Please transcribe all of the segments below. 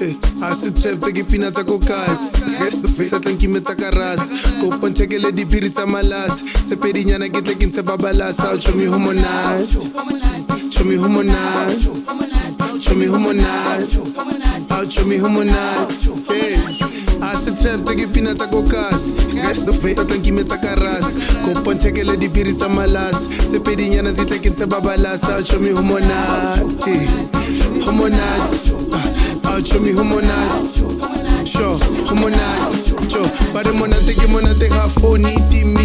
a se trepfe ke pina tsa ko kasi sa tlankime tsa ka rase koponthekele diphiri tsa malase tse pedinyana ke tle ke ntshe babalasa chomi ho monate chomi ho monate chomi ho monate ao chomi ho monate a se trepfe ke pina tsa ko kasi sa tlankime tsa ka rase koponthekele diphiri tsa malase tse pedinyana tse tle ke ntshe babalasa chomi ho monate Show me rumonado Show, rumonado Show, para o monante que monante rafou, niti me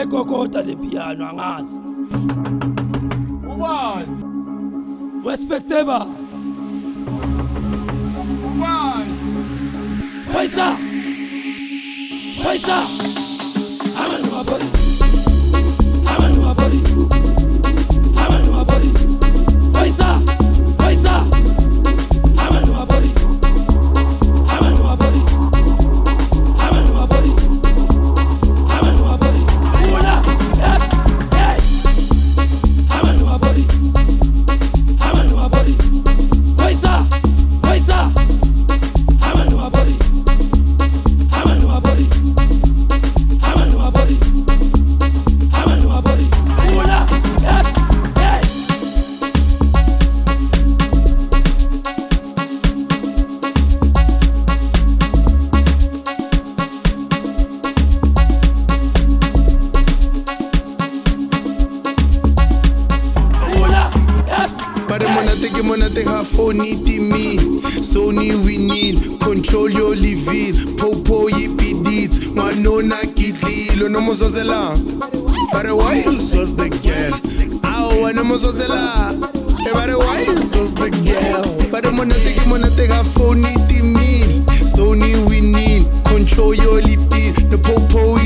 wayegogoda le piano angazi. Ubani? Ubani? Sony Timin, Sony winile control your living. popo yibidithi nganona gidlilo noma uzozela bare why you sos the girl? Awa noma uzozela ebare eh, why you sos the girl? Bare phone monateka foni timile sony winile control your living. the popo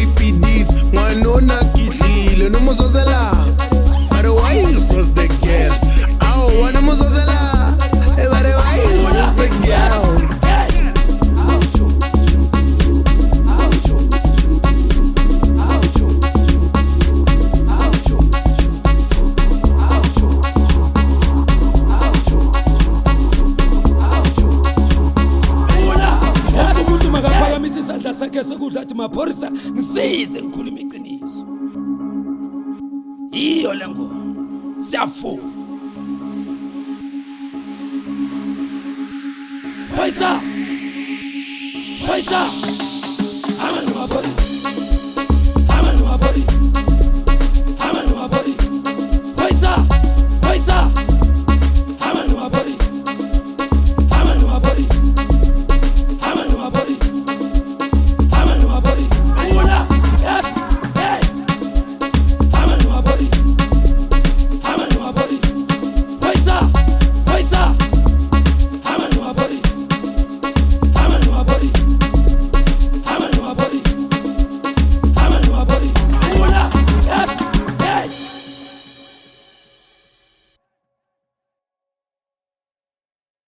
isandla sakhe sokudla athi maphorisa ngisize ngikhuluma iqiniso. Yiyo le ngoma siyafuna. Hoyisa hoyisa